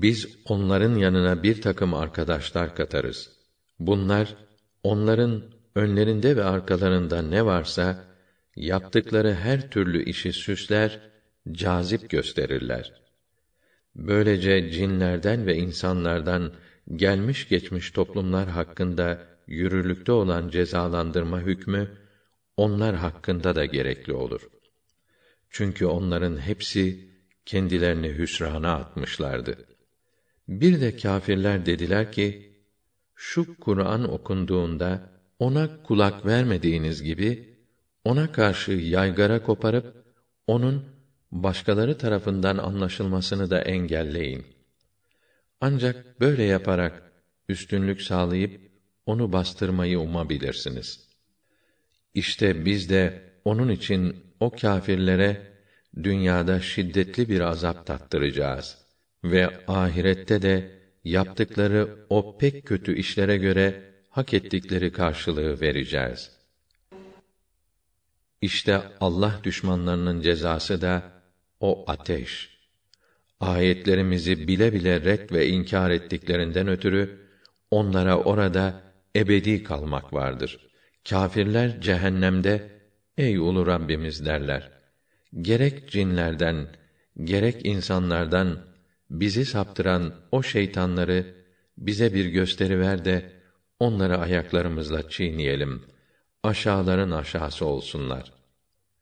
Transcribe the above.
biz onların yanına bir takım arkadaşlar katarız. Bunlar onların önlerinde ve arkalarında ne varsa yaptıkları her türlü işi süsler, cazip gösterirler. Böylece cinlerden ve insanlardan gelmiş geçmiş toplumlar hakkında yürürlükte olan cezalandırma hükmü onlar hakkında da gerekli olur. Çünkü onların hepsi kendilerini hüsrana atmışlardı. Bir de kâfirler dediler ki, şu Kur'an okunduğunda ona kulak vermediğiniz gibi ona karşı yaygara koparıp onun başkaları tarafından anlaşılmasını da engelleyin. Ancak böyle yaparak üstünlük sağlayıp onu bastırmayı umabilirsiniz. İşte biz de onun için o kâfirlere dünyada şiddetli bir azap tattıracağız ve ahirette de yaptıkları o pek kötü işlere göre hak ettikleri karşılığı vereceğiz. İşte Allah düşmanlarının cezası da o ateş. Ayetlerimizi bile bile red ve inkar ettiklerinden ötürü onlara orada ebedi kalmak vardır. Kâfirler cehennemde ey ulu Rabbimiz derler. Gerek cinlerden, gerek insanlardan bizi saptıran o şeytanları bize bir gösteri ver de onları ayaklarımızla çiğneyelim. Aşağıların aşağısı olsunlar.''